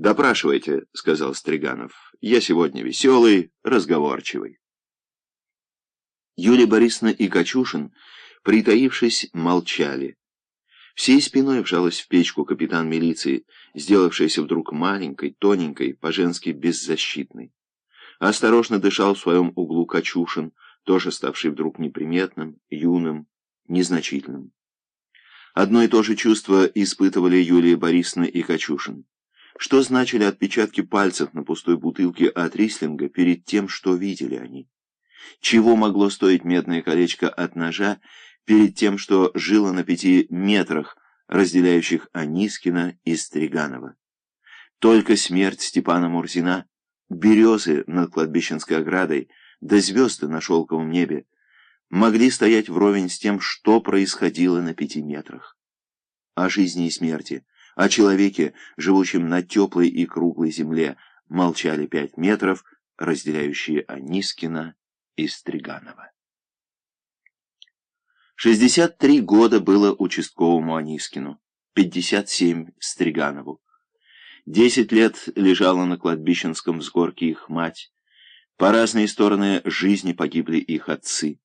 «Допрашивайте», — сказал Стриганов. «Я сегодня веселый, разговорчивый». Юлия Борисовна и Качушин, притаившись, молчали. Всей спиной вжалась в печку капитан милиции, сделавшаяся вдруг маленькой, тоненькой, по-женски беззащитной. Осторожно дышал в своем углу Качушин, тоже ставший вдруг неприметным, юным, незначительным. Одно и то же чувство испытывали Юлия Борисовна и Качушин. Что значили отпечатки пальцев на пустой бутылке от рислинга перед тем, что видели они? Чего могло стоить медное колечко от ножа перед тем, что жило на пяти метрах, разделяющих Анискина и Стриганова? Только смерть Степана Мурзина, березы над кладбищенской оградой, да звезды на шелковом небе могли стоять вровень с тем, что происходило на пяти метрах. О жизни и смерти – о человеке, живущем на теплой и круглой земле, молчали пять метров, разделяющие Анискина и Стриганова. 63 года было участковому Анискину, 57 Стриганову. Десять лет лежала на кладбищенском взгорке их мать. По разные стороны жизни погибли их отцы.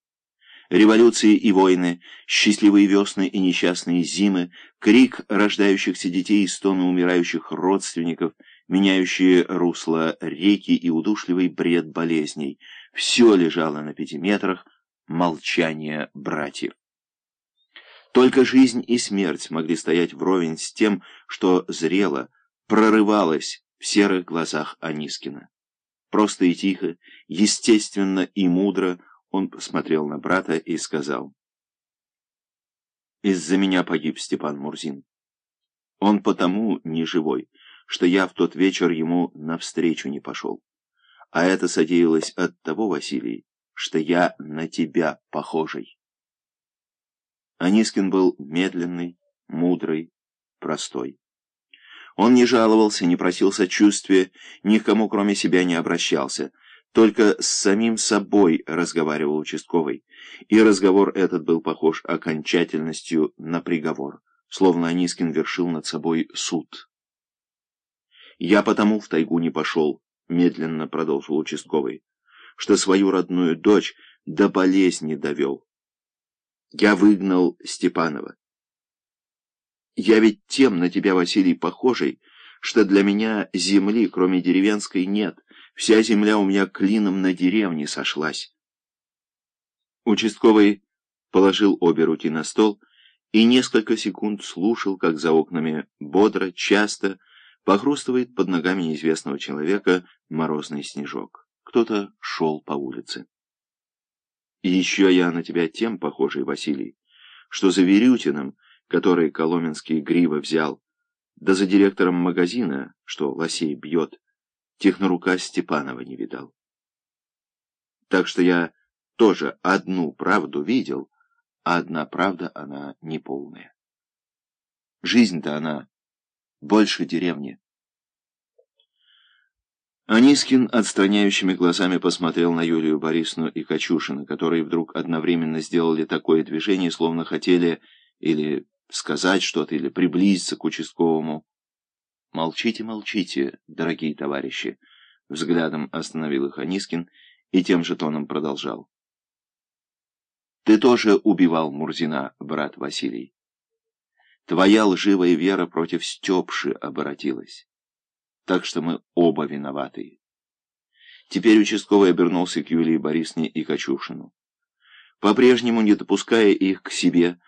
Революции и войны, счастливые весны и несчастные зимы, крик рождающихся детей и стоны умирающих родственников, меняющие русло реки и удушливый бред болезней — все лежало на пяти метрах молчания братьев. Только жизнь и смерть могли стоять вровень с тем, что зрело, прорывалось в серых глазах Анискина. Просто и тихо, естественно и мудро — он посмотрел на брата и сказал. «Из-за меня погиб Степан Мурзин. Он потому не живой, что я в тот вечер ему навстречу не пошел. А это содеялось от того, Василий, что я на тебя похожий». Анискин был медленный, мудрый, простой. Он не жаловался, не просил сочувствия, ни к кому кроме себя не обращался — только с самим собой разговаривал участковый, и разговор этот был похож окончательностью на приговор, словно Анискин вершил над собой суд. «Я потому в тайгу не пошел», — медленно продолжил участковый, «что свою родную дочь до болезни довел. Я выгнал Степанова. Я ведь тем на тебя, Василий, похожий, что для меня земли, кроме деревенской, нет». Вся земля у меня клином на деревне сошлась. Участковый положил обе руки на стол и несколько секунд слушал, как за окнами бодро, часто похрустывает под ногами неизвестного человека морозный снежок. Кто-то шел по улице. И еще я на тебя тем похожий, Василий, что за Верютиным, который Коломенский грива взял, да за директором магазина, что лосей бьет, Технорука Степанова не видал. Так что я тоже одну правду видел, а одна правда она неполная. Жизнь-то она больше деревни. Анискин отстраняющими глазами посмотрел на Юлию Борисовну и Качушина, которые вдруг одновременно сделали такое движение, словно хотели или сказать что-то, или приблизиться к участковому. «Молчите, молчите, дорогие товарищи!» Взглядом остановил их Анискин и тем же тоном продолжал. «Ты тоже убивал Мурзина, брат Василий. Твоя лживая вера против Степши обратилась. Так что мы оба виноваты. Теперь участковый обернулся к Юлии Борисовне и Качушину. По-прежнему не допуская их к себе,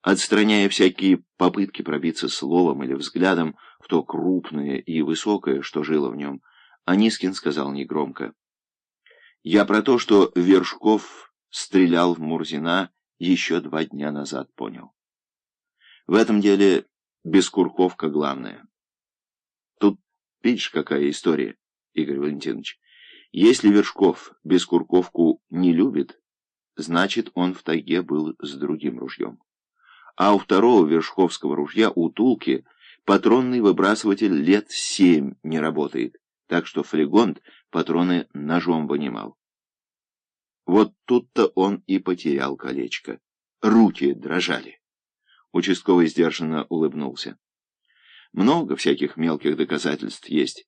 отстраняя всякие попытки пробиться словом или взглядом в то крупное и высокое, что жило в нем, Анискин сказал негромко. «Я про то, что Вершков стрелял в Мурзина еще два дня назад понял. В этом деле бескурковка главная. Тут, видишь, какая история, Игорь Валентинович. Если Вершков бескурковку не любит, значит, он в тайге был с другим ружьем а у второго вершковского ружья у Тулки патронный выбрасыватель лет семь не работает, так что флегонт патроны ножом вынимал. Вот тут-то он и потерял колечко. Руки дрожали. Участковый сдержанно улыбнулся. Много всяких мелких доказательств есть.